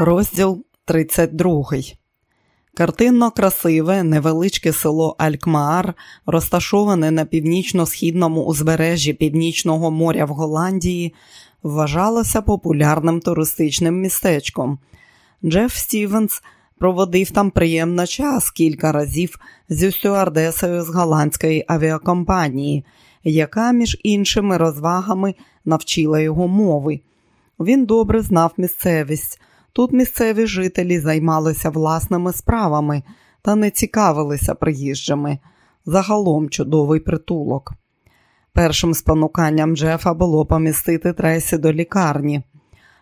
Розділ 32. Картинно красиве невеличке село Алькмаар, розташоване на північно-східному узбережжі Північного моря в Голландії, вважалося популярним туристичним містечком. Джеф Стівенс проводив там приємно час кілька разів зі стюардесою з голландської авіакомпанії, яка, між іншими розвагами, навчила його мови. Він добре знав місцевість. Тут місцеві жителі займалися власними справами та не цікавилися приїжджами. Загалом чудовий притулок. Першим спонуканням Джефа було помістити Тресі до лікарні,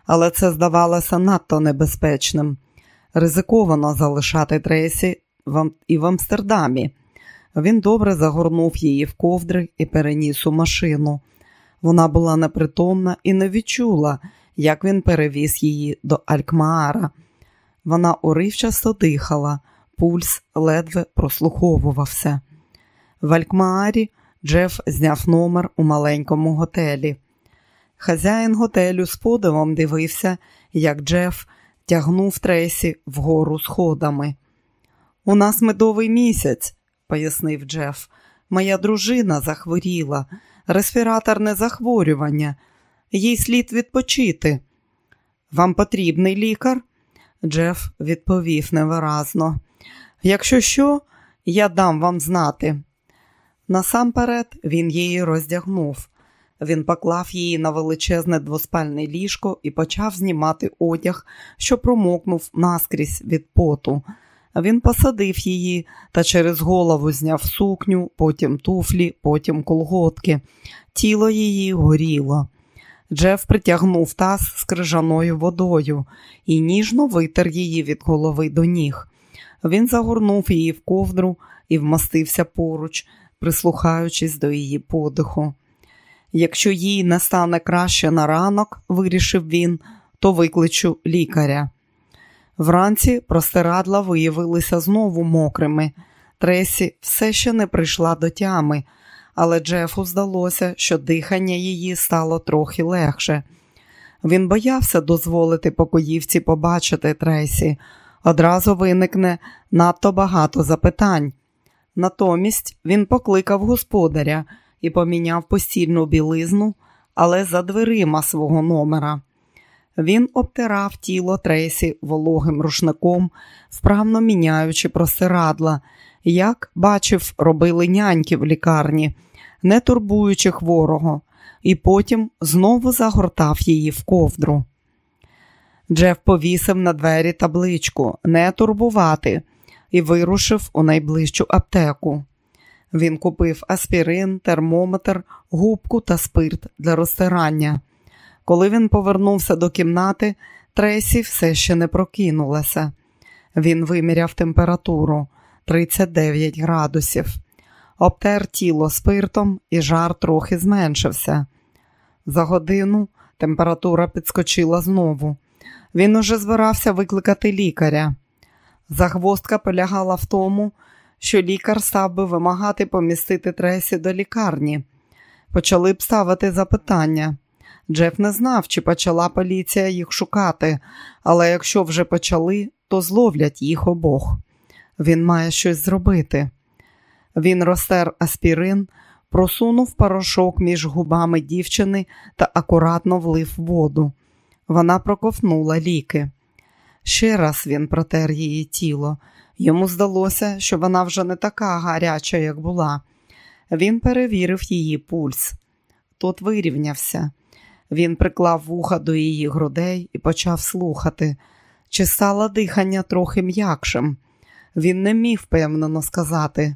але це здавалося надто небезпечним. Ризиковано залишати Тресі і в Амстердамі. Він добре загорнув її в ковдри і переніс у машину. Вона була непритомна і не відчула, як він перевіз її до Алькмаара. Вона уривчасто дихала, пульс ледве прослуховувався. В Алькмаарі Джеф зняв номер у маленькому готелі. Хазяїн готелю з подивом дивився, як Джеф тягнув Тресі вгору сходами. У нас медовий місяць, пояснив Джеф. Моя дружина захворіла, респіраторне захворювання, їй слід відпочити. Вам потрібний лікар? Джеф відповів невиразно. Якщо що, я дам вам знати. Насамперед він її роздягнув. Він поклав її на величезне двоспальне ліжко і почав знімати одяг, що промокнув наскрізь від поту. Він посадив її та через голову зняв сукню, потім туфлі, потім колготки. Тіло її горіло. Джеф притягнув таз з крижаною водою і ніжно витер її від голови до ніг. Він загорнув її в ковдру і вмастився поруч, прислухаючись до її подиху. Якщо їй не стане краще на ранок, вирішив він, то викличу лікаря. Вранці простирадла виявилися знову мокрими. Тресі все ще не прийшла до тями, але Джефу здалося, що дихання її стало трохи легше. Він боявся дозволити покоївці побачити Тресі. Одразу виникне надто багато запитань. Натомість він покликав господаря і поміняв постільну білизну, але за дверима свого номера. Він обтирав тіло Тресі вологим рушником, вправно міняючи простирадла, як бачив, робили няньки в лікарні, не турбуючи хворого, і потім знову загортав її в ковдру. Джеф повісив на двері табличку не турбувати і вирушив у найближчу аптеку. Він купив аспірин, термометр, губку та спирт для розтирання. Коли він повернувся до кімнати, Тресі все ще не прокинулася. Він виміряв температуру 39 градусів, обтер тіло спиртом і жар трохи зменшився. За годину температура підскочила знову. Він уже збирався викликати лікаря. Загвоздка полягала в тому, що лікар став би вимагати помістити Тресі до лікарні. Почали б ставити запитання. Джеф не знав, чи почала поліція їх шукати, але якщо вже почали, то зловлять їх обох. Він має щось зробити. Він розтер аспірин, просунув порошок між губами дівчини та акуратно влив воду. Вона проковтнула ліки. Ще раз він протер її тіло. Йому здалося, що вона вже не така гаряча, як була. Він перевірив її пульс. Тут вирівнявся. Він приклав вуха до її грудей і почав слухати, чи стало дихання трохи м'якшим. Він не міг впевнено сказати.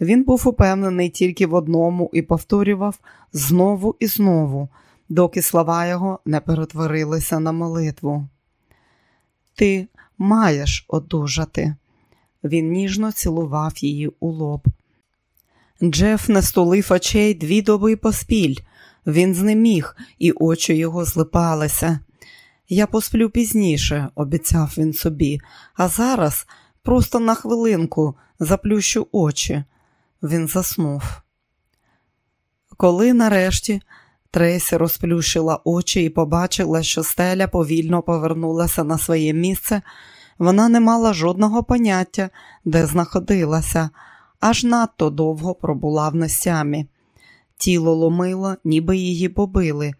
Він був упевнений тільки в одному і повторював знову і знову, доки слова його не перетворилися на молитву. Ти маєш одужати. Він ніжно цілував її у лоб. Джеф не стулив очей дві доби поспіль. Він знеміг, і очі його злипалися. Я посплю пізніше, обіцяв він собі, а зараз просто на хвилинку заплющу очі. Він заснув. Коли нарешті Трейсі розплющила очі і побачила, що стеля повільно повернулася на своє місце. Вона не мала жодного поняття, де знаходилася, аж надто довго пробула в нестямі. Тіло ломило, ніби її побили.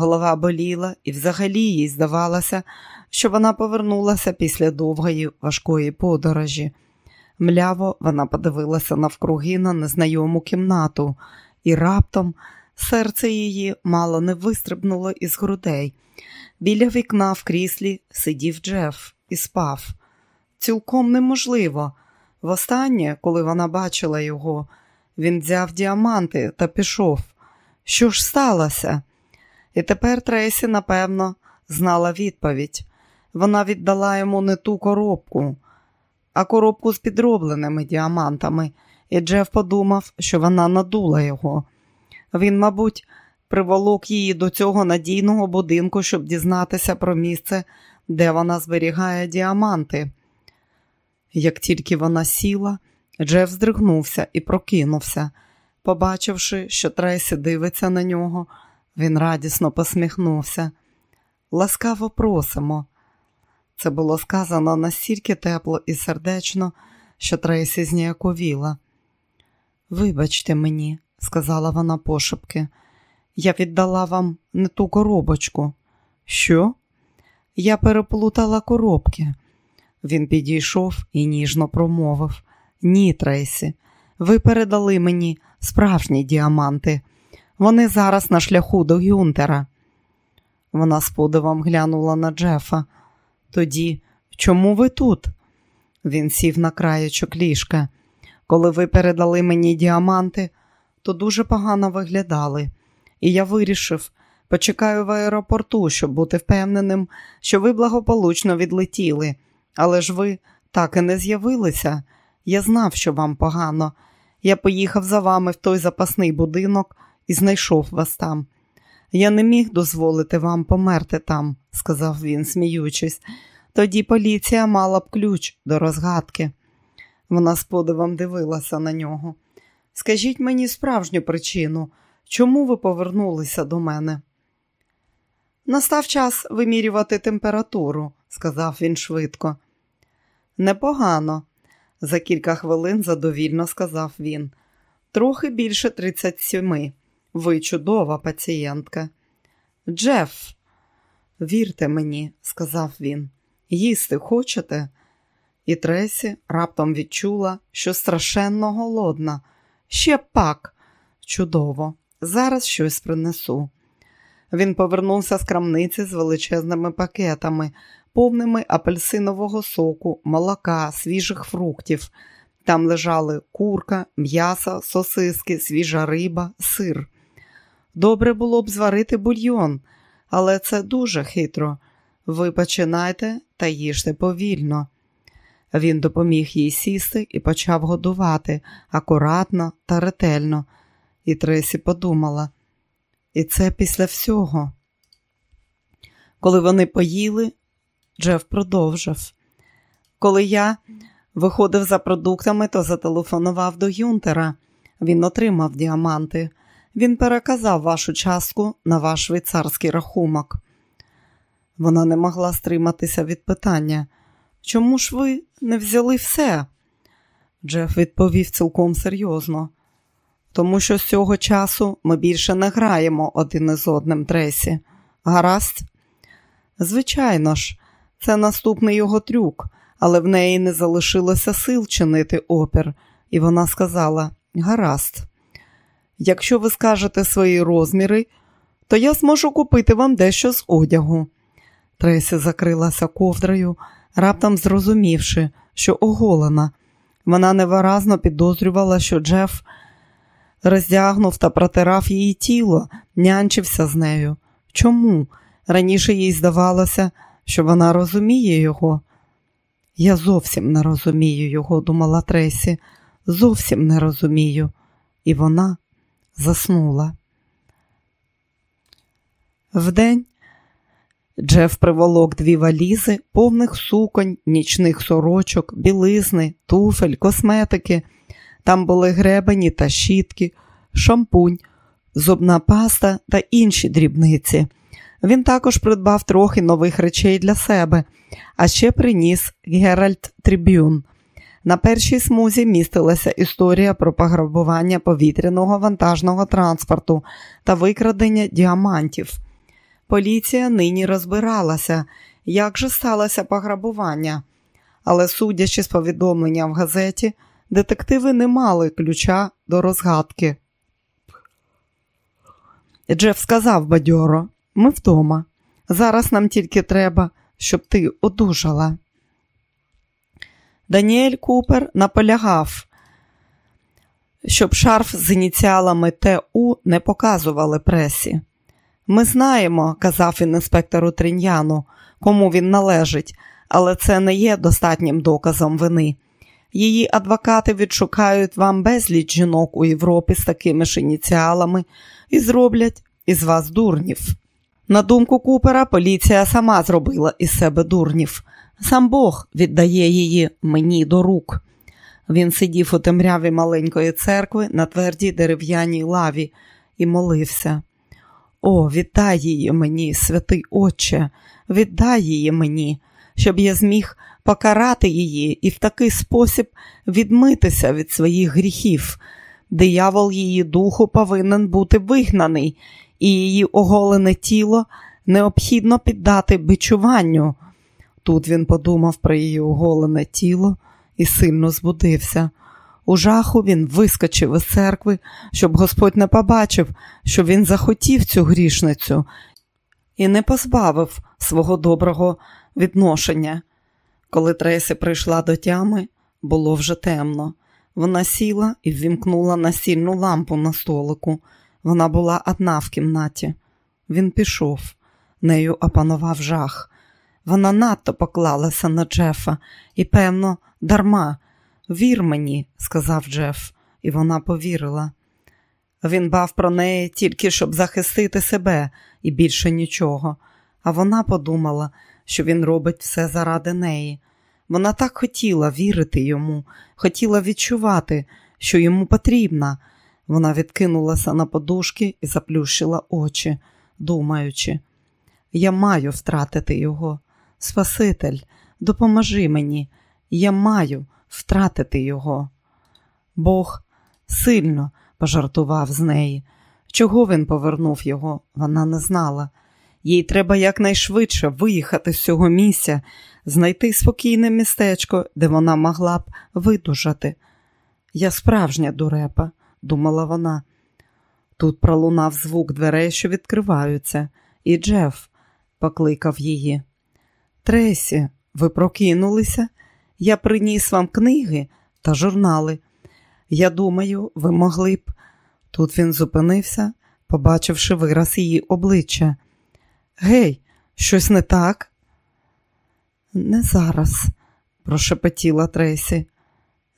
Голова боліла, і взагалі їй здавалося, що вона повернулася після довгої важкої подорожі. Мляво вона подивилася навкруги на незнайому кімнату, і раптом серце її мало не вистрибнуло із грудей. Біля вікна в кріслі сидів Джеф і спав. Цілком неможливо. Востаннє, коли вона бачила його, він взяв діаманти та пішов. Що ж сталося? І тепер Трейсі, напевно, знала відповідь. Вона віддала йому не ту коробку, а коробку з підробленими діамантами, і Джеф подумав, що вона надула його. Він, мабуть, приволок її до цього надійного будинку, щоб дізнатися про місце, де вона зберігає діаманти. Як тільки вона сіла, Джеф здригнувся і прокинувся. Побачивши, що Тресі дивиться на нього, він радісно посміхнувся. Ласкаво просимо. Це було сказано настільки тепло і сердечно, що Трейсі зніяковіла. Вибачте мені, сказала вона пошепки, я віддала вам не ту коробочку. Що? Я переплутала коробки. Він підійшов і ніжно промовив Ні, Трейсі, ви передали мені справжні діаманти. Вони зараз на шляху до Гюнтера. Вона з подивом глянула на Джефа. Тоді, чому ви тут? Він сів на краєчок ліжка. Коли ви передали мені діаманти, то дуже погано виглядали, і я вирішив, почекаю в аеропорту, щоб бути впевненим, що ви благополучно відлетіли, але ж ви так і не з'явилися. Я знав, що вам погано. Я поїхав за вами в той запасний будинок і знайшов вас там. Я не міг дозволити вам померти там, сказав він, сміючись. Тоді поліція мала б ключ до розгадки. Вона з подивом дивилася на нього. Скажіть мені справжню причину, чому ви повернулися до мене? Настав час вимірювати температуру, сказав він швидко. Непогано, за кілька хвилин задовільно сказав він. Трохи більше 37. Ви чудова пацієнтка. Джеф, вірте мені, сказав він, їсти хочете? І Тресі раптом відчула, що страшенно голодна. Ще пак. Чудово, зараз щось принесу. Він повернувся з крамниці з величезними пакетами, повними апельсинового соку, молока, свіжих фруктів. Там лежали курка, м'ясо, сосиски, свіжа риба, сир. Добре було б зварити бульйон, але це дуже хитро. Ви починайте та їжте повільно. Він допоміг їй сісти і почав годувати акуратно та ретельно. І Тресі подумала, і це після всього. Коли вони поїли, Джеф продовжив. Коли я виходив за продуктами, то зателефонував до Юнтера. Він отримав діаманти. Він переказав вашу частку на ваш швейцарський рахунок. Вона не могла стриматися від питання. Чому ж ви не взяли все? Джеф відповів цілком серйозно. Тому що з цього часу ми більше не граємо один із одним тресі. Гаразд? Звичайно ж, це наступний його трюк, але в неї не залишилося сил чинити опір, і вона сказала: Гаразд, якщо ви скажете свої розміри, то я зможу купити вам дещо з одягу. Тресі закрилася ковдрою, раптом зрозумівши, що оголена. Вона невиразно підозрювала, що Джеф роздягнув та протирав її тіло, нянчився з нею. Чому? Раніше їй здавалося, що вона розуміє його. Я зовсім не розумію його, думала Тресі, зовсім не розумію. І вона заснула. Вдень Джеф приволок дві валізи, повних суконь, нічних сорочок, білизни, туфель, косметики. Там були гребені та щітки, шампунь, зубна паста та інші дрібниці. Він також придбав трохи нових речей для себе, а ще приніс Геральт Трибюн. На першій смузі містилася історія про пограбування повітряного вантажного транспорту та викрадення діамантів. Поліція нині розбиралася, як же сталося пограбування, але, судячи з повідомлення в газеті, детективи не мали ключа до розгадки. Джеф сказав бадьоро, ми вдома. Зараз нам тільки треба, щоб ти одужала. Даніель Купер наполягав, щоб шарф з ініціалами ТУ не показували пресі. Ми знаємо, казав він інспектору Триньяну, кому він належить, але це не є достатнім доказом вини. Її адвокати відшукають вам безліч жінок у Європі з такими ж ініціалами і зроблять із вас дурнів. На думку Купера, поліція сама зробила із себе дурнів. Сам Бог віддає її мені до рук. Він сидів у темряві маленької церкви на твердій дерев'яній лаві і молився. О, віддай її мені, святий Отче, віддай її мені, щоб я зміг покарати її і в такий спосіб відмитися від своїх гріхів. Диявол її духу повинен бути вигнаний, і її оголене тіло необхідно піддати бичуванню. Тут він подумав про її оголене тіло і сильно збудився. У жаху він вискочив із церкви, щоб Господь не побачив, що він захотів цю грішницю і не позбавив свого доброго відношення. Коли Тресі прийшла до тями, було вже темно. Вона сіла і ввімкнула настільну лампу на столику. Вона була одна в кімнаті. Він пішов, нею опанував жах. Вона надто поклалася на Джефа і, певно, дарма. Вір мені, сказав Джеф, і вона повірила. Він бав про неї тільки щоб захистити себе і більше нічого, а вона подумала, що він робить все заради неї. Вона так хотіла вірити йому, хотіла відчувати, що йому потрібна. Вона відкинулася на подушки і заплющила очі, думаючи, я маю втратити його. Спаситель, допоможи мені, я маю втратити його. Бог сильно пожартував з неї. Чого він повернув його, вона не знала. Їй треба якнайшвидше виїхати з цього місця, знайти спокійне містечко, де вона могла б видужати. Я справжня дурепа, думала вона. Тут пролунав звук дверей, що відкриваються, і Джеф покликав її. Тресі, ви прокинулися? Я приніс вам книги та журнали. Я думаю, ви могли б. Тут він зупинився, побачивши вираз її обличчя. Гей, щось не так? Не зараз, прошепотіла Тресі.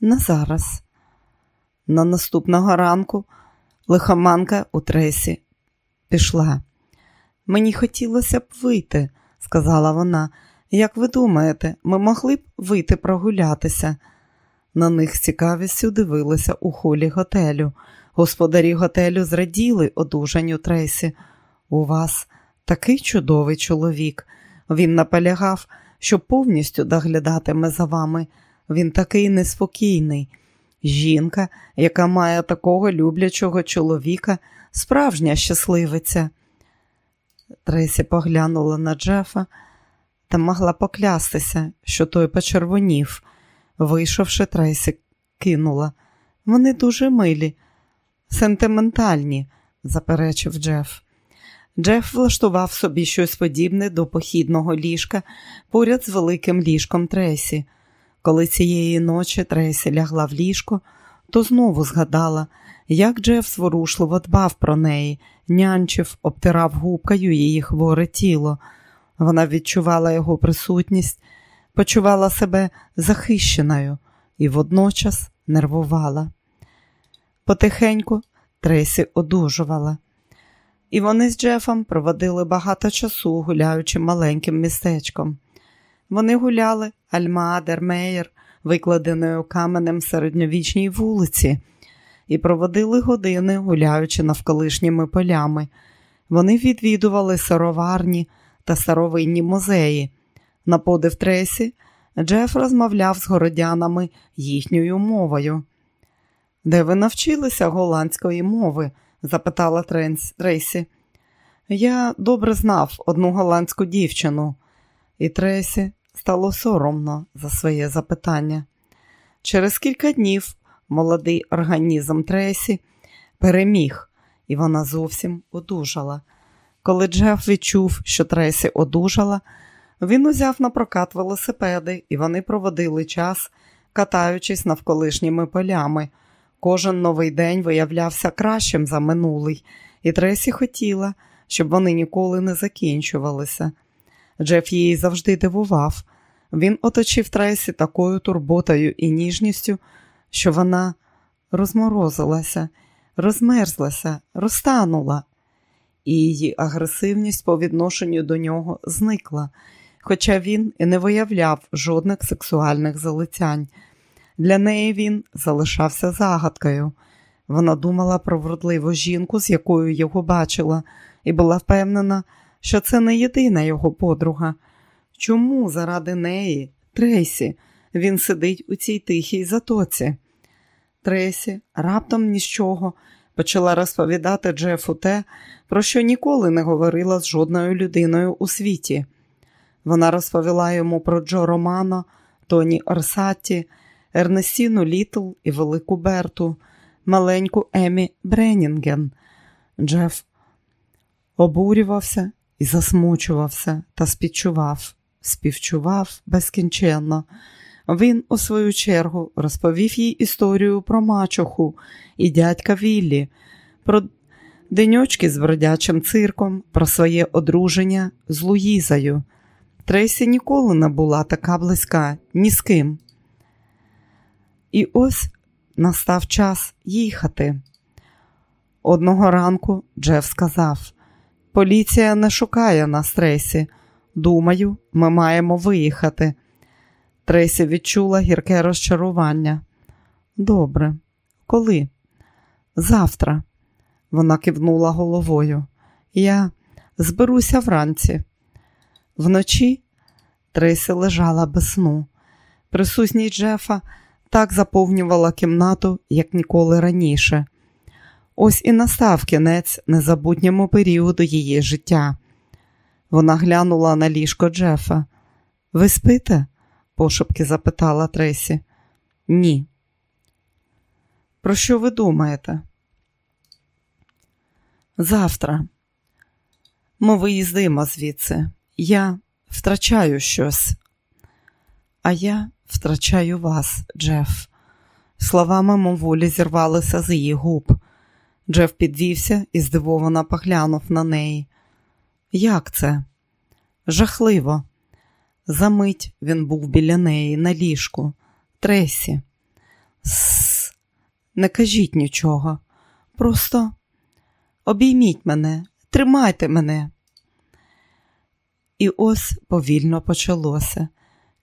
Не зараз. На наступного ранку лихоманка у Тресі пішла. Мені хотілося б вийти, сказала вона. Як ви думаєте, ми могли б вийти прогулятися? На них з цікавістю дивилися у холі готелю. Господарі готелю зраділи одужанню Тресі. У вас такий чудовий чоловік. Він наполягав, що повністю доглядатиме за вами. Він такий неспокійний. Жінка, яка має такого люблячого чоловіка, справжня щасливиця. Тресі поглянула на Джефа та могла поклястися, що той почервонів. Вийшовши, Трейсі кинула. Вони дуже милі, сентиментальні, заперечив Джеф. Джеф влаштував собі щось подібне до похідного ліжка поряд з великим ліжком Тресі. Коли цієї ночі Тресі лягла в ліжко, то знову згадала, як Джеф зворушливо дбав про неї, нянчив, обтирав губкою її хворе тіло. Вона відчувала його присутність, почувала себе захищеною і водночас нервувала. Потихеньку Тресі одужувала. І вони з Джефом проводили багато часу, гуляючи маленьким містечком. Вони гуляли Альма Дермеєр, викладеною каменем середньовічній вулиці, і проводили години, гуляючи навколишніми полями. Вони відвідували сироварні та старовинні музеї. На подив Тресі Джеф розмовляв з городянами їхньою мовою. Де ви навчилися голландської мови? запитала Трейсі. Я добре знав одну голландську дівчину, і Тресі стало соромно за своє запитання. Через кілька днів молодий організм Тресі переміг, і вона зовсім одужала. Коли Джеф відчув, що Тресі одужала, він узяв на прокат велосипеди, і вони проводили час, катаючись навколишніми полями. Кожен новий день виявлявся кращим за минулий, і Тресі хотіла, щоб вони ніколи не закінчувалися. Джеф її завжди дивував. Він оточив Тресі такою турботою і ніжністю, що вона розморозилася, розмерзлася, розтанула, і її агресивність по відношенню до нього зникла, хоча він і не виявляв жодних сексуальних залицянь. Для неї він залишався загадкою. Вона думала про вродливу жінку, з якою його бачила, і була впевнена, що це не єдина його подруга. Чому заради неї, Трейсі, він сидить у цій тихій затоці? Тресі раптом ні з чого почала розповідати Джефу те, про що ніколи не говорила з жодною людиною у світі. Вона розповіла йому про Джо Романо, Тоні Орсатті, Ернестіну Літл і Велику Берту, маленьку Емі Бреннінген. Джеф обурювався і засмучувався та співчував, співчував безкінченно. Він, у свою чергу, розповів їй історію про мачоху і дядька Віллі, про деньочки з бродячим цирком, про своє одруження з Луїзою. Трейсі ніколи не була така близька ні з ким. І ось настав час їхати. Одного ранку Джеф сказав: Поліція не шукає нас, Трейсі. Думаю, ми маємо виїхати. Трейсі відчула гірке розчарування. Добре, коли? Завтра. Вона кивнула головою. Я зберуся вранці. Вночі Трейсі лежала без сну. Присутність Джефа так заповнювала кімнату, як ніколи раніше. Ось і настав кінець незабутньому періоду її життя. Вона глянула на ліжко Джефа. Ви спите? пошепки запитала Тресі. Ні. Про що ви думаєте? Завтра ми виїздимо звідси. Я втрачаю щось, а я втрачаю вас, Джеф. Слова мимоволі зірвалися з її губ. Джеф підвівся і здивовано поглянув на неї. Як це? Жахливо. Замить він був біля неї на ліжку. Тресі. Сс, не кажіть нічого. Просто обійміть мене, тримайте мене. І ось повільно почалося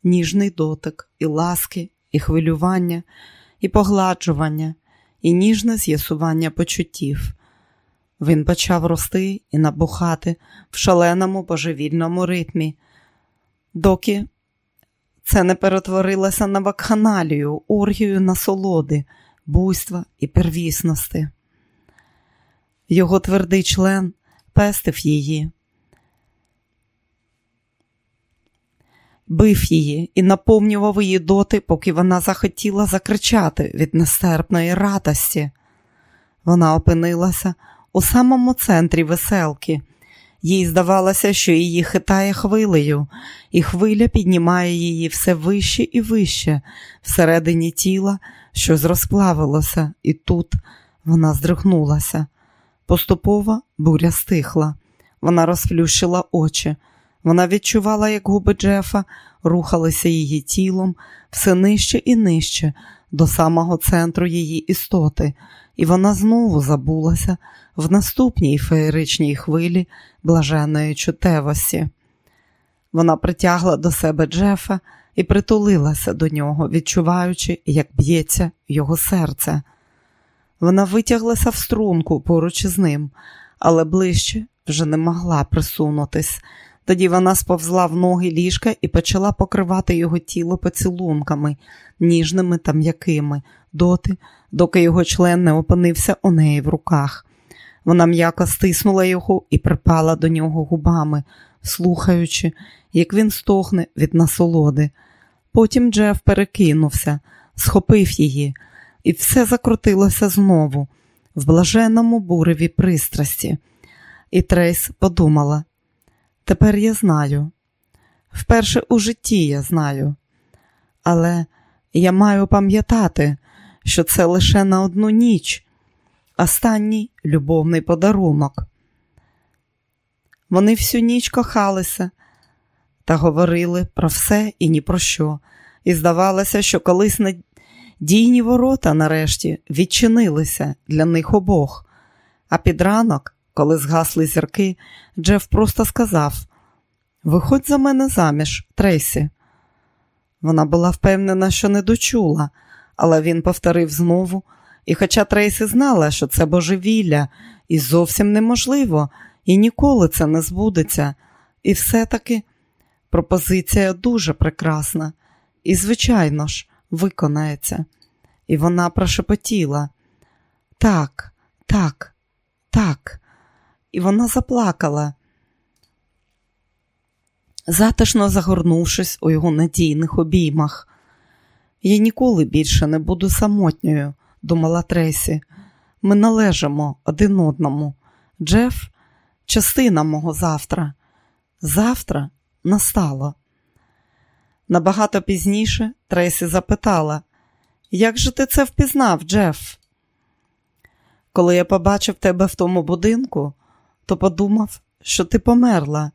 ніжний дотик, і ласки, і хвилювання, і погладжування, і ніжне з'ясування почуттів. Він почав рости і набухати в шаленому божевільному ритмі, доки це не перетворилося на вакханалію, оргію насолоди, буйства і первісності. Його твердий член пестив її, бив її і наповнював її доти, поки вона захотіла закричати від нестерпної радості. Вона опинилася у самому центрі веселки. Їй здавалося, що її хитає хвилею, і хвиля піднімає її все вище і вище, всередині тіла, щось розплавилося, і тут вона здригнулася. Поступово буря стихла. Вона розплющила очі. Вона відчувала, як губи Джефа рухалися її тілом все нижче і нижче, до самого центру її істоти, і вона знову забулася в наступній феєричній хвилі блаженної чутевості. Вона притягла до себе Джефа і притулилася до нього, відчуваючи, як б'ється його серце. Вона витяглася в струнку поруч із ним, але ближче вже не могла присунутись. Тоді вона сповзла в ноги ліжка і почала покривати його тіло поцілунками, ніжними та м'якими, доти, доки його член не опинився у неї в руках. Вона м'яко стиснула його і припала до нього губами, слухаючи, як він стогне від насолоди. Потім Джеф перекинувся, схопив її, і все закрутилося знову, в блаженному буреві пристрасті. І Трейс подумала: тепер я знаю. Вперше у житті я знаю. Але я маю пам'ятати, що це лише на одну ніч, останній любовний подарунок. Вони всю ніч кохалися та говорили про все і ні про що, і здавалося, що колись надійні ворота нарешті відчинилися для них обох. А під ранок, коли згасли зірки, Джеф просто сказав: Виходь за мене заміж, Трейсі. Вона була впевнена, що не дочула, але він повторив знову. І хоча Трейсі знала, що це божевілля, і зовсім неможливо, і ніколи це не збудеться, і все-таки пропозиція дуже прекрасна, і, звичайно ж, виконається. І вона прошепотіла так, так, так, і вона заплакала, затишно загорнувшись у його надійних обіймах. Я ніколи більше не буду самотньою думала Тресі. Ми належимо один одному. Джеф частина мого завтра. Завтра настало. Набагато пізніше Тресі запитала, як же ти це впізнав, Джеф? Коли я побачив тебе в тому будинку, то подумав, що ти померла.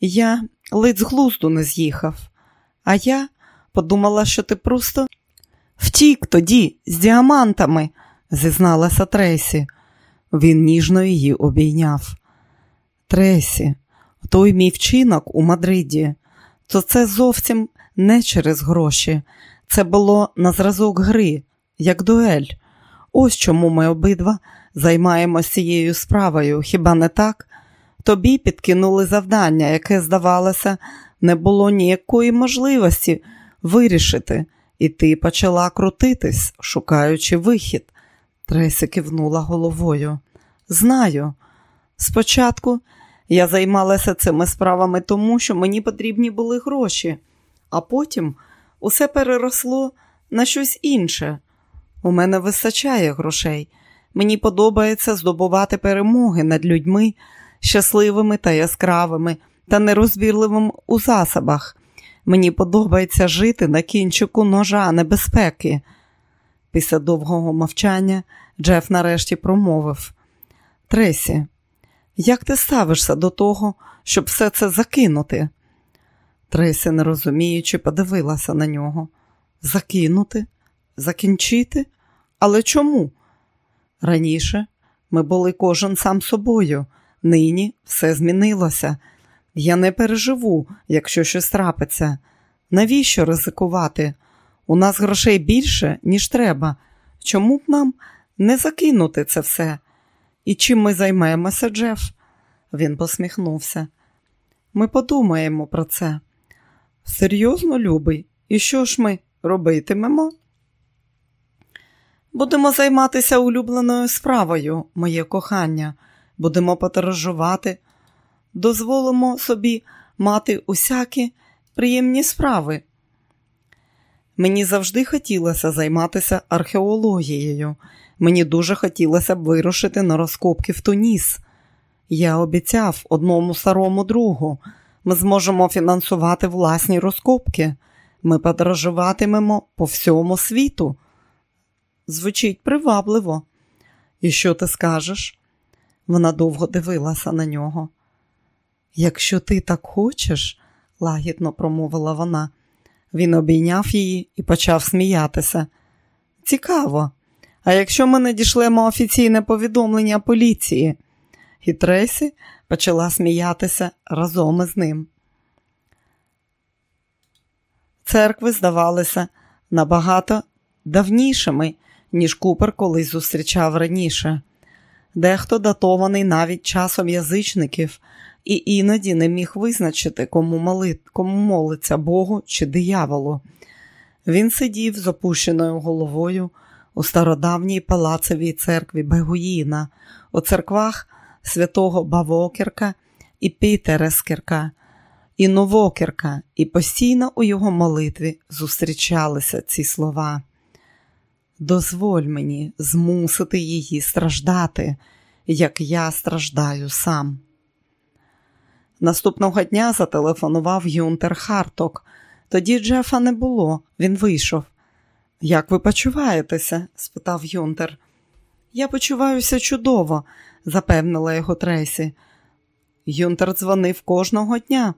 Я ледь з глузду не з'їхав, а я подумала, що ти просто Втік тоді з діамантами, зізналася Тресі. Він ніжно її обійняв. Тресі, той мій вчинок у Мадриді, то це зовсім не через гроші. Це було на зразок гри, як дуель. Ось чому ми обидва займаємося цією справою, хіба не так? Тобі підкинули завдання, яке, здавалося, не було ніякої можливості вирішити і ти почала крутитись, шукаючи вихід. Тресі кивнула головою. Знаю. Спочатку я займалася цими справами тому, що мені потрібні були гроші, а потім усе переросло на щось інше. У мене вистачає грошей. Мені подобається здобувати перемоги над людьми, щасливими та яскравими та нерозбірливими у засобах. Мені подобається жити на кінчику ножа небезпеки. Після довгого мовчання Джеф нарешті промовив Тресі, як ти ставишся до того, щоб все це закинути? Тресі, не розуміючи, подивилася на нього. Закинути? Закінчити? Але чому? Раніше ми були кожен сам собою, нині все змінилося. Я не переживу, якщо щось трапиться. Навіщо ризикувати? У нас грошей більше, ніж треба. Чому б нам не закинути це все? І чим ми займемося, Джеф? Він посміхнувся. Ми подумаємо про це. Серйозно, любий, і що ж ми робитимемо? Будемо займатися улюбленою справою, моє кохання, будемо подорожувати, дозволимо собі мати усякі приємні справи. Мені завжди хотілося займатися археологією. Мені дуже хотілося б вирушити на розкопки в Туніс. Я обіцяв одному старому другу. Ми зможемо фінансувати власні розкопки. Ми подорожуватимемо по всьому світу. Звучить привабливо. І що ти скажеш? Вона довго дивилася на нього. Якщо ти так хочеш, лагідно промовила вона. Він обійняв її і почав сміятися. Цікаво. А якщо ми не дійшлемо офіційне повідомлення поліції? І Тресі почала сміятися разом із ним. Церкви здавалися набагато давнішими, ніж Купер колись зустрічав раніше. Дехто датований навіть часом язичників і іноді не міг визначити, кому, молит, кому молиться Богу чи дияволу. Він сидів з опущеною головою у стародавній палацевій церкві Бегуїна, у церквах святого Бавокерка і Пітерескерка, і Новокерка, і постійно у його молитві зустрічалися ці слова. Дозволь мені змусити її страждати, як я страждаю сам. Наступного дня зателефонував Юнтер Харток. Тоді Джефа не було, він вийшов. Як ви почуваєтеся? спитав Юнтер. Я почуваюся чудово, запевнила його Тресі. Юнтер дзвонив кожного дня.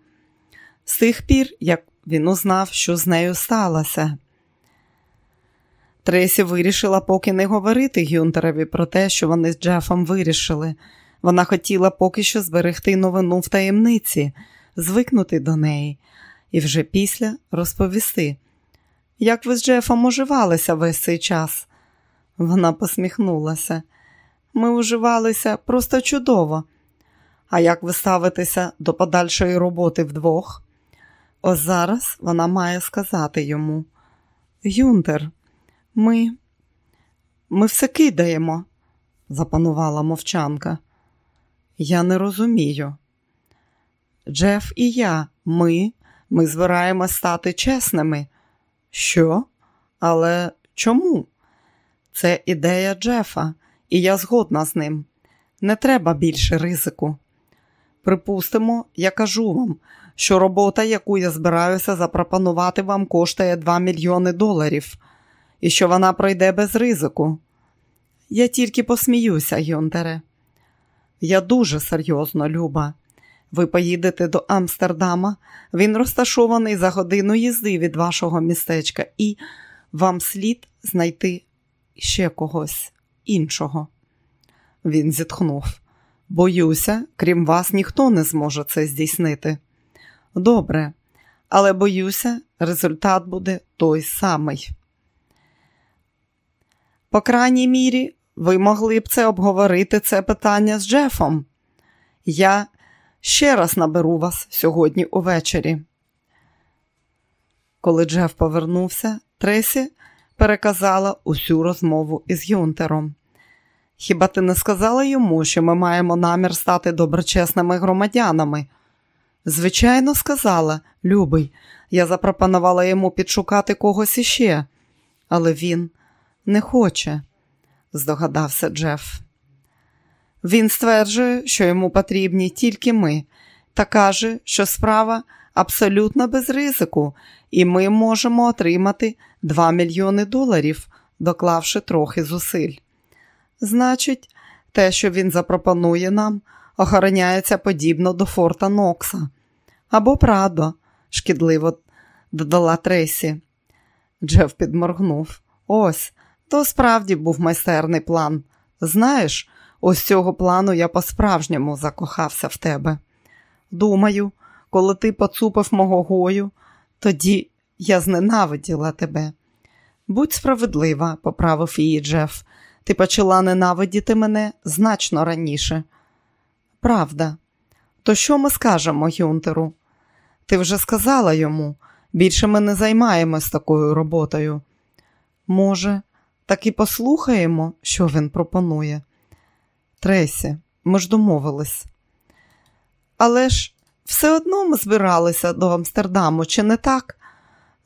З тих пір, як він узнав, що з нею сталося. Тресі вирішила поки не говорити Гюнтерові про те, що вони з Джефом вирішили. Вона хотіла поки що зберегти новину в таємниці, звикнути до неї і вже після розповісти. Як ви з Джефом уживалися весь цей час? Вона посміхнулася. Ми уживалися просто чудово. А як ви ставитеся до подальшої роботи вдвох? Ось зараз вона має сказати йому. Юнтер, ми ми все кидаємо, запанувала мовчанка. Я не розумію. Джеф і я, ми, ми збираємось стати чесними. Що? Але чому? Це ідея Джефа, і я згодна з ним. Не треба більше ризику. Припустимо, я кажу вам, що робота, яку я збираюся запропонувати вам, коштує 2 мільйони доларів, і що вона пройде без ризику. Я тільки посміюся, Йонтере. Я дуже серйозно, Люба. Ви поїдете до Амстердама, він розташований за годину їзди від вашого містечка, і вам слід знайти ще когось іншого. Він зітхнув. Боюся, крім вас, ніхто не зможе це здійснити. Добре, але боюся, результат буде той самий. По крайній мірі, ви могли б це обговорити це питання з Джефом. Я ще раз наберу вас сьогодні увечері. Коли Джеф повернувся, Тресі переказала усю розмову із Юнтером. Хіба ти не сказала йому, що ми маємо намір стати доброчесними громадянами? Звичайно, сказала, любий, я запропонувала йому підшукати когось іще, але він не хоче, здогадався Джеф. Він стверджує, що йому потрібні тільки ми, та каже, що справа абсолютно без ризику, і ми можемо отримати 2 мільйони доларів, доклавши трохи зусиль. Значить, те, що він запропонує нам, охороняється подібно до Форта Нокса. Або Прадо, шкідливо додала Тресі. Джеф підморгнув. Ось, то справді був майстерний план. Знаєш, ось цього плану я по-справжньому закохався в тебе. Думаю, коли ти поцупив мого гою, тоді я зненавиділа тебе. Будь справедлива, поправив її Джеф. Ти почала ненавидіти мене значно раніше. Правда, то що ми скажемо Юнтеру? Ти вже сказала йому, більше ми не займаємось такою роботою. Може, так і послухаємо, що він пропонує. Тресі, ми ж домовились. Але ж все одно ми збиралися до Амстердаму, чи не так?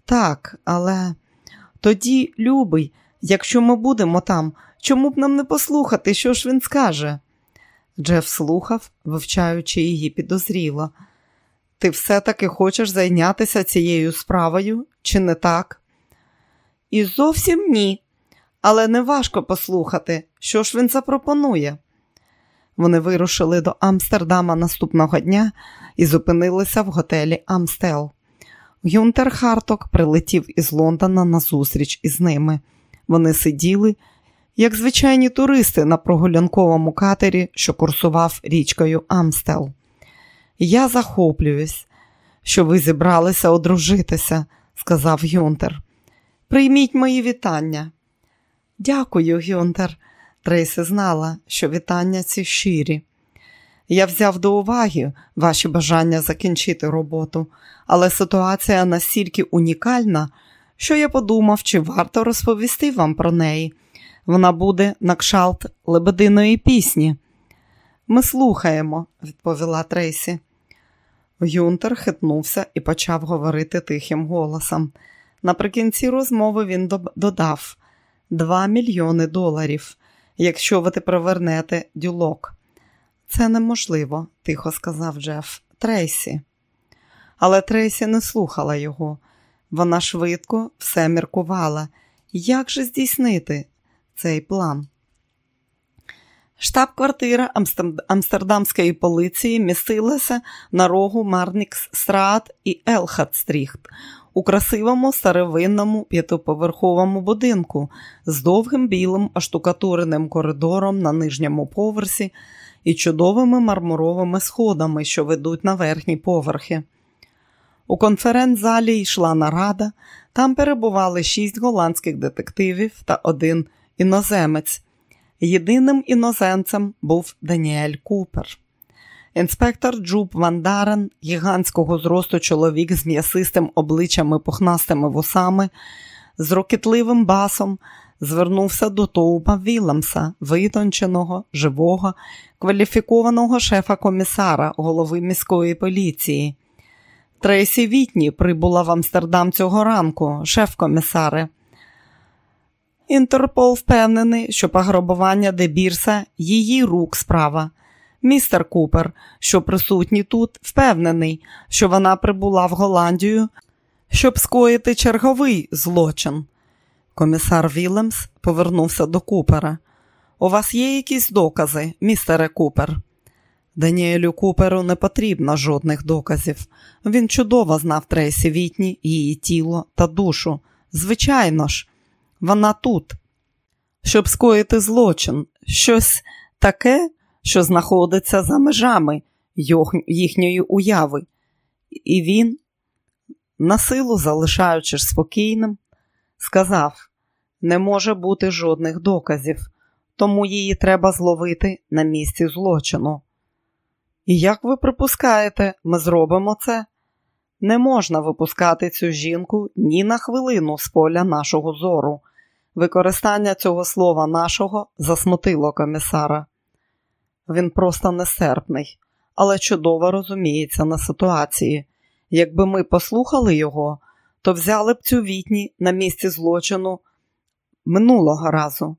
Так, але тоді, любий, якщо ми будемо там, чому б нам не послухати, що ж він скаже? Джеф слухав, вивчаючи її підозріло. Ти все-таки хочеш зайнятися цією справою, чи не так? І зовсім ні, але не важко послухати, що ж він запропонує. Вони вирушили до Амстердама наступного дня і зупинилися в готелі Амстел. Юнтер Харток прилетів із Лондона на зустріч із ними. Вони сиділи, як звичайні туристи на прогулянковому катері, що курсував річкою Амстел. Я захоплююсь, що ви зібралися одружитися, сказав Юнтер. Прийміть мої вітання. Дякую, Гюнтер. Трейсі знала, що вітання ці щирі. Я взяв до уваги ваші бажання закінчити роботу, але ситуація настільки унікальна, що я подумав, чи варто розповісти вам про неї. Вона буде на кшалт лебединої пісні. Ми слухаємо, відповіла Трейсі. Юнтер хитнувся і почав говорити тихим голосом. Наприкінці розмови він додав два мільйони доларів, якщо ви привернете дюлок. Це неможливо, тихо сказав Джеф. Трейсі. Але Трейсі не слухала його. Вона швидко все міркувала. Як же здійснити цей план? Штаб-квартира Амстердамської поліції містилася на рогу Марнікс Страт і Елхатстріхт у красивому старовинному п'ятиповерховому будинку з довгим білим оштукатуреним коридором на нижньому поверсі і чудовими мармуровими сходами, що ведуть на верхні поверхи. У конференц-залі йшла нарада, там перебували шість голландських детективів та один іноземець. Єдиним іноземцем був Даніель Купер. Інспектор Джуб Вандарен, гігантського зросту чоловік з м'ясистим обличчям і пухнастими вусами, з рокітливим басом звернувся до Тоупа Вілламса, витонченого, живого, кваліфікованого шефа комісара, голови міської поліції. Трейсі Вітні прибула в Амстердам цього ранку, шеф комісари. Інтерпол впевнений, що пограбування Дебірса її рук справа. Містер Купер, що присутній тут, впевнений, що вона прибула в Голландію, щоб скоїти черговий злочин. Комісар Вілемс повернувся до Купера. У вас є якісь докази, містере Купер? Даніелю Куперу не потрібно жодних доказів. Він чудово знав Трейсі Вітні, її тіло та душу. Звичайно ж, вона тут, щоб скоїти злочин, щось таке, що знаходиться за межами їхньої уяви. І він, насилу залишаючи спокійним, сказав: не може бути жодних доказів, тому її треба зловити на місці злочину. І як ви припускаєте, ми зробимо це? Не можна випускати цю жінку ні на хвилину з поля нашого зору. Використання цього слова нашого засмутило комісара. Він просто несерпний, але чудово розуміється на ситуації. Якби ми послухали його, то взяли б цю вітні на місці злочину минулого разу.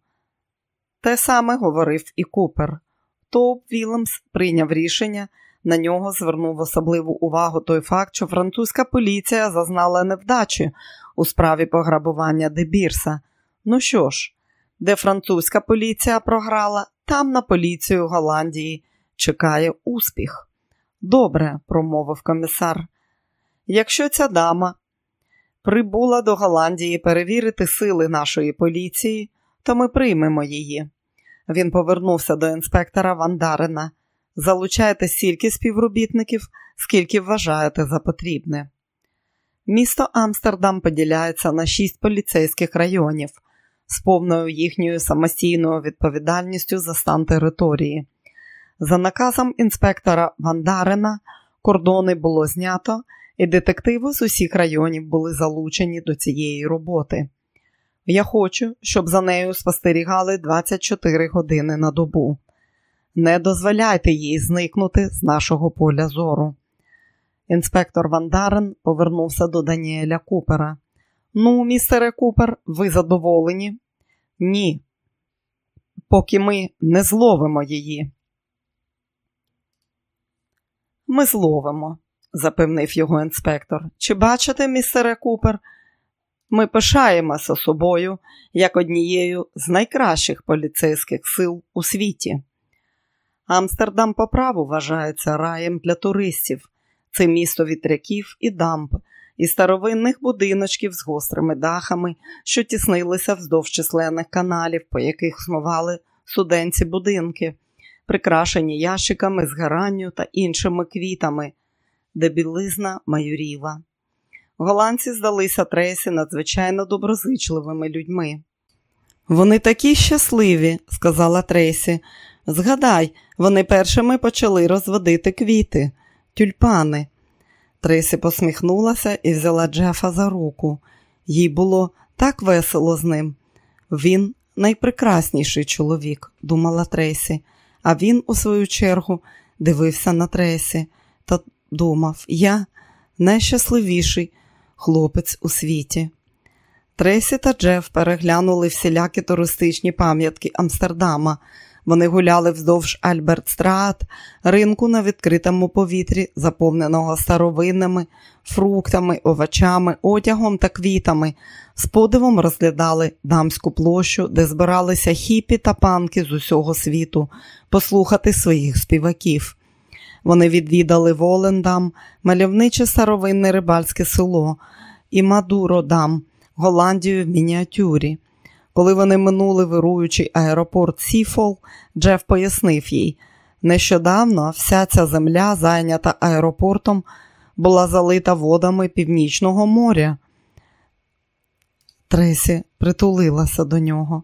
Те саме говорив і Купер. Топ Вілемс прийняв рішення, на нього звернув особливу увагу той факт, що французька поліція зазнала невдачі у справі пограбування Дебірса. Ну що ж, де французька поліція програла, там на поліцію Голландії чекає успіх. Добре, промовив комісар. Якщо ця дама прибула до Голландії перевірити сили нашої поліції, то ми приймемо її. Він повернувся до інспектора Вандарена. Залучайте стільки співробітників, скільки вважаєте за потрібне. Місто Амстердам поділяється на шість поліцейських районів з повною їхньою самостійною відповідальністю за стан території. За наказом інспектора Вандарена кордони було знято, і детективи з усіх районів були залучені до цієї роботи. Я хочу, щоб за нею спостерігали 24 години на добу. Не дозволяйте їй зникнути з нашого поля зору. Інспектор Вандарен повернувся до Даніеля Купера. Ну, містере Купер, ви задоволені? Ні. Поки ми не зловимо її. Ми зловимо, запевнив його інспектор. Чи бачите, містере Купер? Ми пишаємося собою як однією з найкращих поліцейських сил у світі. Амстердам по праву вважається раєм для туристів. Це місто вітряків і дамб, і старовинних будиночків з гострими дахами, що тіснилися вздовж численних каналів, по яких смували суденці будинки, прикрашені ящиками з гаранню та іншими квітами, де білизна майоріла. Голландці здалися Тресі надзвичайно доброзичливими людьми. Вони такі щасливі, сказала Трейсі. Згадай, вони першими почали розводити квіти, тюльпани. Трейсі посміхнулася і взяла Джефа за руку. Їй було так весело з ним. Він найпрекрасніший чоловік, думала Трейсі, а він, у свою чергу, дивився на Трейсі та думав: я найщасливіший хлопець у світі. Трейсі та Джеф переглянули всілякі туристичні пам'ятки Амстердама. Вони гуляли вздовж Альбертстрат, ринку на відкритому повітрі, заповненого старовинними, фруктами, овочами, одягом та квітами. З подивом розглядали дамську площу, де збиралися хіпі та панки з усього світу послухати своїх співаків. Вони відвідали Волендам, мальовниче старовинне рибальське село і Мадуродам, Голландію в мініатюрі. Коли вони минули вируючий аеропорт Сіфол, Джеф пояснив їй, нещодавно вся ця земля, зайнята аеропортом, була залита водами Північного моря. Тресі притулилася до нього.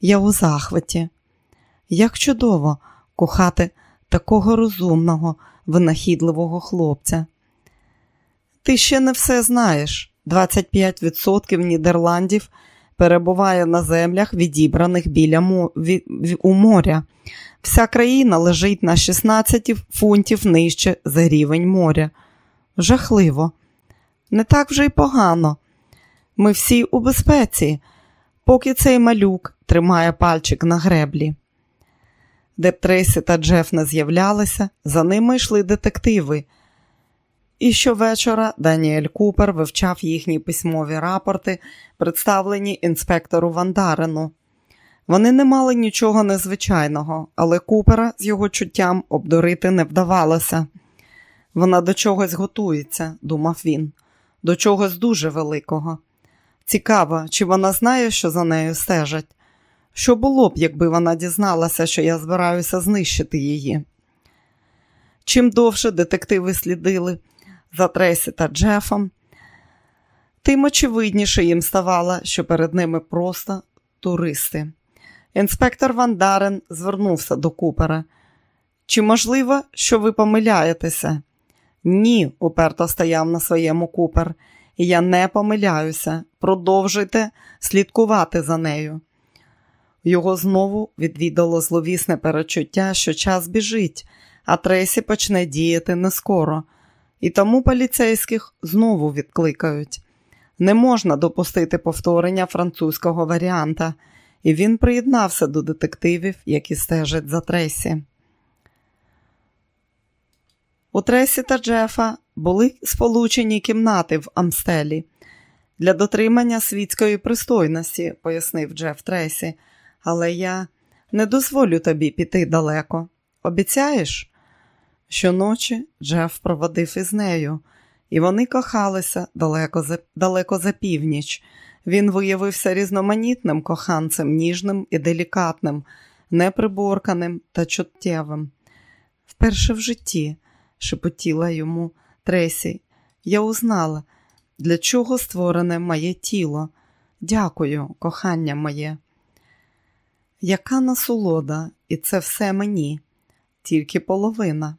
Я у захваті. Як чудово кохати такого розумного, винахідливого хлопця. Ти ще не все знаєш. 25% Нідерландів перебуває на землях, відібраних біля мо... у моря. Вся країна лежить на 16 фунтів нижче за рівень моря. Жахливо, не так вже й погано. Ми всі у безпеці, поки цей малюк тримає пальчик на греблі. Де б Трейсі та Джеф не з'являлися, за ними йшли детективи. І щовечора Даніель Купер вивчав їхні письмові рапорти, представлені інспектору Вандарену. Вони не мали нічого незвичайного, але Купера з його чуттям обдурити не вдавалося. Вона до чогось готується, думав він, до чогось дуже великого. Цікаво, чи вона знає, що за нею стежать. Що було б, якби вона дізналася, що я збираюся знищити її? Чим довше детективи слідили за Тресі та Джефом, тим очевидніше їм ставало, що перед ними просто туристи. Інспектор Ван Дарен звернувся до Купера. Чи можливо, що ви помиляєтеся? Ні, уперто стояв на своєму Купер. Я не помиляюся. Продовжуйте слідкувати за нею. Його знову відвідало зловісне перечуття, що час біжить, а Тресі почне діяти не скоро. І тому поліцейських знову відкликають. Не можна допустити повторення французького варіанта, і він приєднався до детективів, які стежать за Тресі. У Тресі та Джефа були сполучені кімнати в Амстелі для дотримання світської пристойності, пояснив Джеф Тресі, але я не дозволю тобі піти далеко. Обіцяєш? Щоночі Джеф проводив із нею, і вони кохалися далеко за, далеко за північ. Він виявився різноманітним коханцем, ніжним і делікатним, неприборканим та чуттєвим. Вперше в житті, шепотіла йому Тресі, я взнала, для чого створене моє тіло. Дякую, кохання моє. Яка насолода, і це все мені, тільки половина.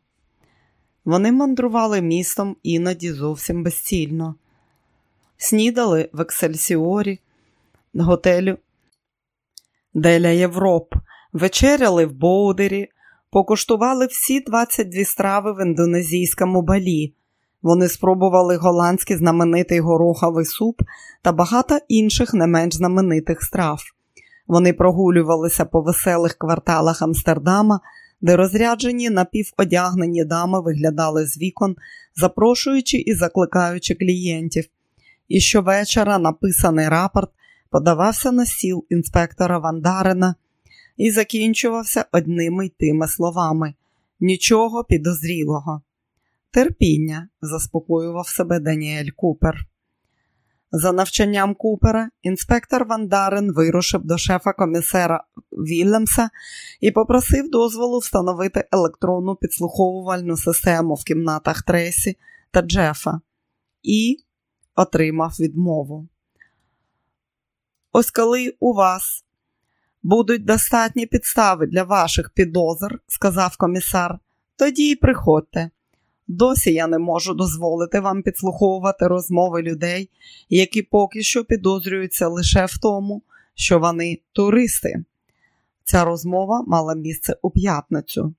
Вони мандрували містом іноді зовсім безцільно. Снідали в Ексельсіорі, готелю Деля Європ, вечеряли в Боудері, покуштували всі 22 страви в індонезійському балі. Вони спробували голландський знаменитий гороховий суп та багато інших не менш знаменитих страв. Вони прогулювалися по веселих кварталах Амстердама де розряджені напіводягнені дами виглядали з вікон, запрошуючи і закликаючи клієнтів. І щовечора написаний рапорт подавався на стіл інспектора Вандарина і закінчувався одними й тими словами нічого підозрілого. Терпіння, заспокоював себе Даніель Купер. За навчанням Купера інспектор Ван Дарен вирушив до шефа комісера Вільямса і попросив дозволу встановити електронну підслуховувальну систему в кімнатах Тресі та Джефа і отримав відмову. Ось коли у вас Будуть достатні підстави для ваших підозр, сказав комісар. Тоді й приходьте. Досі я не можу дозволити вам підслуховувати розмови людей, які поки що підозрюються лише в тому, що вони туристи. Ця розмова мала місце у п'ятницю.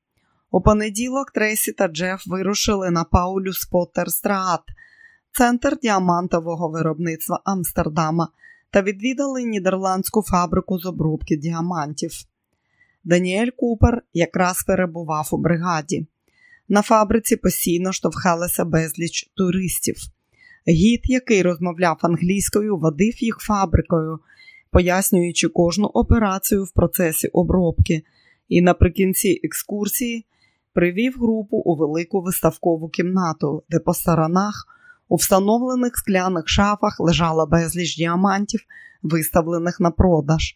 У понеділок Трейсі та Джеф вирушили на Паулю Споттерстраат, центр діамантового виробництва Амстердама, та відвідали нідерландську фабрику з обробки діамантів. Даніель Купер якраз перебував у бригаді. На фабриці постійно штовхалися безліч туристів. Гід, який розмовляв англійською, водив їх фабрикою, пояснюючи кожну операцію в процесі обробки, і наприкінці екскурсії привів групу у велику виставкову кімнату, де по сторонах у встановлених скляних шафах лежала безліч діамантів, виставлених на продаж.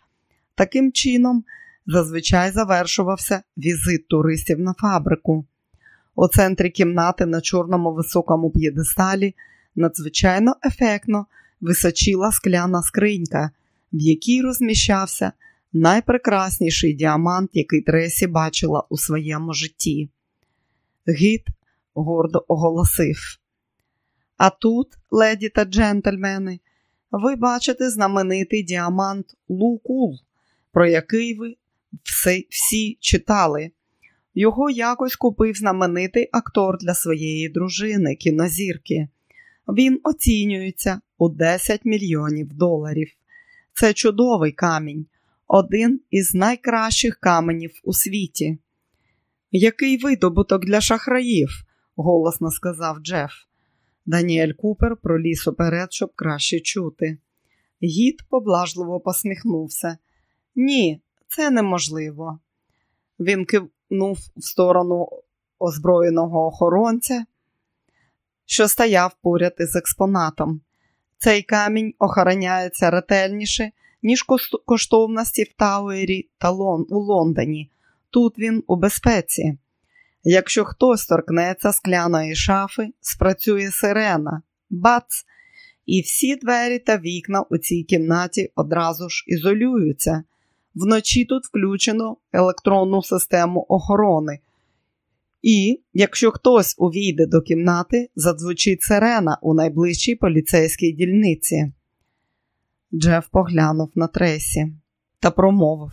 Таким чином, зазвичай завершувався візит туристів на фабрику. У центрі кімнати на чорному високому п'єдесталі надзвичайно ефектно височила скляна скринька, в якій розміщався найпрекрасніший діамант, який Тресі бачила у своєму житті. Гід гордо оголосив. А тут, леді та джентльмени, ви бачите знаменитий діамант Лукул, про який ви всі, всі читали. Його якось купив знаменитий актор для своєї дружини, кінозірки. Він оцінюється у 10 мільйонів доларів. Це чудовий камінь, один із найкращих каменів у світі. Який видобуток для шахраїв, голосно сказав Джеф. Даніель Купер проліз уперед, щоб краще чути. Гід поблажливо посміхнувся. Ні, це неможливо. Він кивнув в сторону озброєного охоронця, що стояв поряд із експонатом. Цей камінь охороняється ретельніше, ніж коштовності в Тауері та Лон у Лондоні. Тут він у безпеці. Якщо хтось торкнеться скляної шафи, спрацює сирена, бац, і всі двері та вікна у цій кімнаті одразу ж ізолюються. Вночі тут включено електронну систему охорони. І якщо хтось увійде до кімнати, задзвучить сирена у найближчій поліцейській дільниці. Джеф поглянув на Тресі та промовив: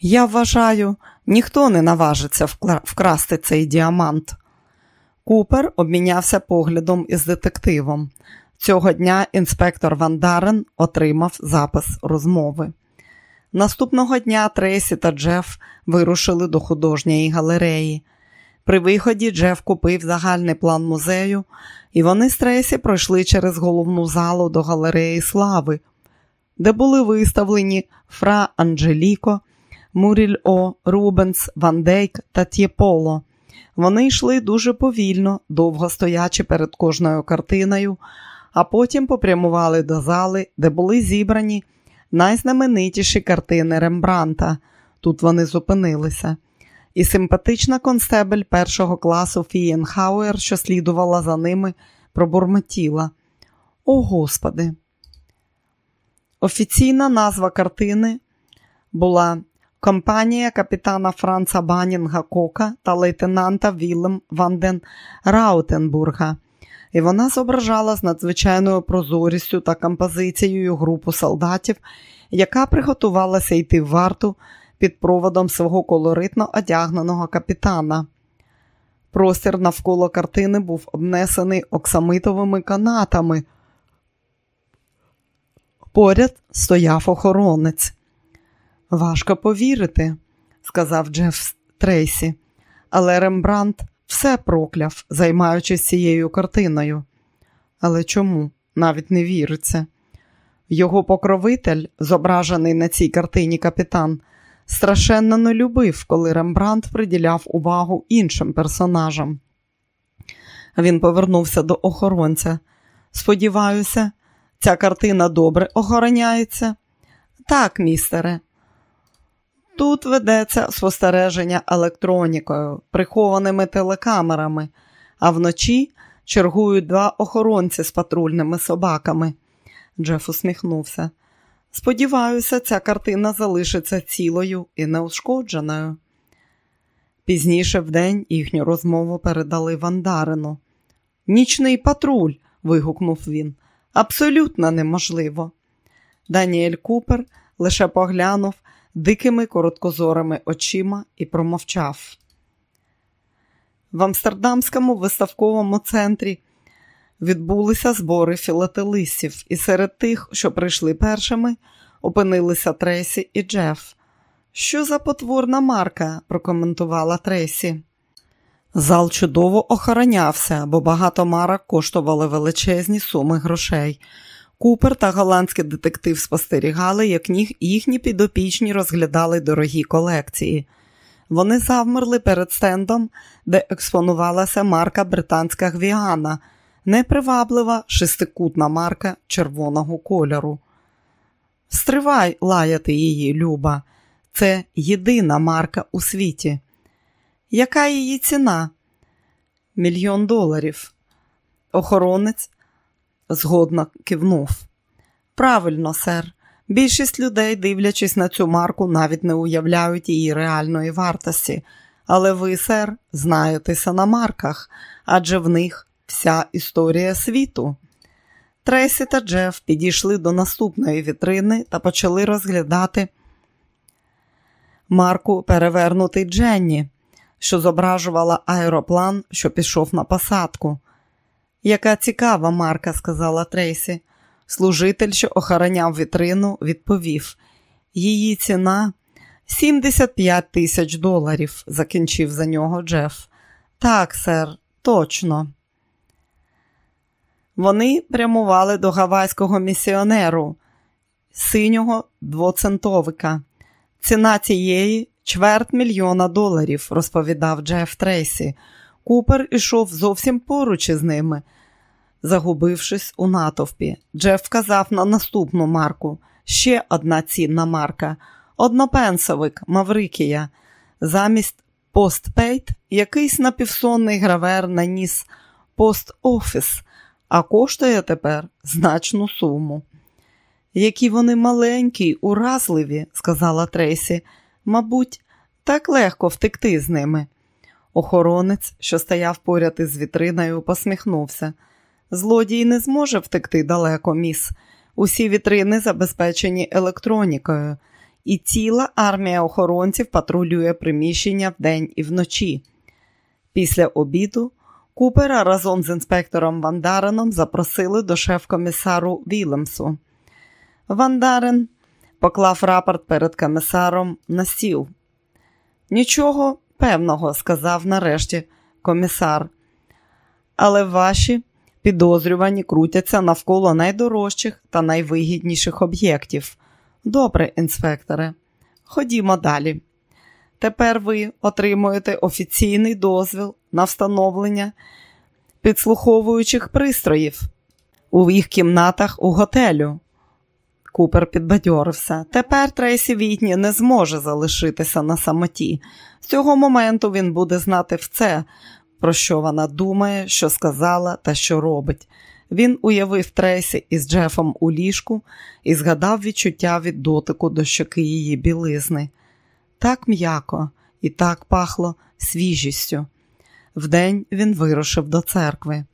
Я вважаю, ніхто не наважиться вкрасти цей діамант. Купер обмінявся поглядом із детективом. Цього дня інспектор Ван Дарен отримав запис розмови. Наступного дня Трейсі та Джеф вирушили до художньої галереї. При виході Джеф купив загальний план музею, і вони з Трейсі пройшли через головну залу до галереї Слави, де були виставлені Фра Анджеліко, Мурільйо, Рубенс, Ван Дейк та Тьєполо. Вони йшли дуже повільно, довго стоячи перед кожною картиною, а потім попрямували до зали, де були зібрані найзнаменитіші картини Рембранта. Тут вони зупинилися. І симпатична констебель першого класу Фієнхауер, що слідувала за ними, пробурмотіла. О, Господи! Офіційна назва картини була Компанія капітана Франца Банінга Кока та лейтенанта Віллема ван ден Раутенбурга, і вона зображала з надзвичайною прозорістю та композицією групу солдатів, яка приготувалася йти в варту під проводом свого колоритно одягненого капітана. Простір навколо картини був обнесений оксамитовими канатами. Поряд стояв охоронець. Важко повірити, сказав Джеф Трейсі, але Рембрандт все прокляв, займаючись цією картиною. Але чому навіть не віриться? Його покровитель, зображений на цій картині капітан, страшенно не любив, коли Рембрандт приділяв увагу іншим персонажам. Він повернувся до охоронця. Сподіваюся, ця картина добре охороняється. Так, містере. Тут ведеться спостереження електронікою, прихованими телекамерами, а вночі чергують два охоронці з патрульними собаками. Джеф усміхнувся. Сподіваюся, ця картина залишиться цілою і неушкодженою. Пізніше в день їхню розмову передали Вандарину. Нічний патруль. вигукнув він. Абсолютно неможливо. Даніель Купер лише поглянув дикими короткозорими очима і промовчав. В Амстердамському виставковому центрі відбулися збори філателистів, і серед тих, що прийшли першими, опинилися Тресі і Джеф. Що за потворна марка? прокоментувала Тресі. Зал чудово охоронявся, бо багато марок коштували величезні суми грошей. Купер та голландський детектив спостерігали, як їхні підопічні розглядали дорогі колекції. Вони завмерли перед стендом, де експонувалася марка британська гвіана, неприваблива шестикутна марка червоного кольору. Стривай лаяти її, Люба, це єдина марка у світі. Яка її ціна? Мільйон доларів. Охоронець згодно кивнув. Правильно, сер. Більшість людей, дивлячись на цю марку, навіть не уявляють її реальної вартості. Але ви, сер, знаєтеся на марках, адже в них вся історія світу. Тресі та Джеф підійшли до наступної вітрини та почали розглядати марку перевернутий Дженні, що зображувала аероплан, що пішов на посадку. Яка цікава марка, сказала Трейсі. Служитель, що охороняв вітрину, відповів: її ціна 75 тисяч доларів, закінчив за нього Джеф. Так, сер, точно. Вони прямували до гавайського місіонеру, синього двоцентовика. Ціна цієї чверть мільйона доларів, розповідав Джеф Трейсі. Купер ішов зовсім поруч із ними. Загубившись у натовпі, Джеф вказав на наступну марку. Ще одна цінна марка однопенсовик Маврикія. Замість постпейт якийсь напівсонний гравер наніс пост-офіс, а коштує тепер значну суму. Які вони маленькі, уразливі, сказала Трейсі. Мабуть, так легко втекти з ними. Охоронець, що стояв поряд із вітриною, посміхнувся. Злодій не зможе втекти далеко, міс. Усі вітрини забезпечені електронікою, і ціла армія охоронців патрулює приміщення вдень і вночі. Після обіду Купера разом з інспектором Вандареном запросили до шеф-комісару Вілемсу. Вандарен поклав рапорт перед комісаром на стіл. Нічого певного, сказав нарешті комісар. Але ваші підозрювані крутяться навколо найдорожчих та найвигідніших об'єктів. Добре, інспекторе, ходімо далі. Тепер ви отримуєте офіційний дозвіл на встановлення підслуховуючих пристроїв у їх кімнатах у готелю. Купер підбадьорився. Тепер Трейсі Вітні не зможе залишитися на самоті. З цього моменту він буде знати все, про що вона думає, що сказала та що робить. Він уявив Трейсі із Джефом у ліжку і згадав відчуття від дотику до щоки її білизни. Так м'яко і так пахло свіжістю. Вдень він вирушив до церкви.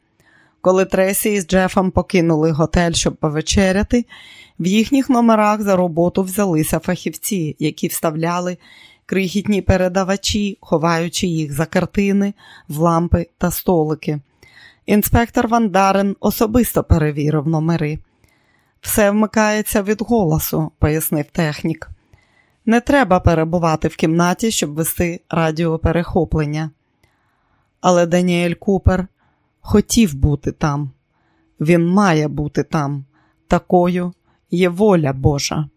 Коли Тресі із Джефом покинули готель, щоб повечеряти, в їхніх номерах за роботу взялися фахівці, які вставляли крихітні передавачі, ховаючи їх за картини, в лампи та столики. Інспектор Вандарен особисто перевірив номери. Все вмикається від голосу, пояснив технік. Не треба перебувати в кімнаті, щоб вести радіоперехоплення. Але Даніель Купер хотів бути там. Він має бути там. Такою є воля Божа.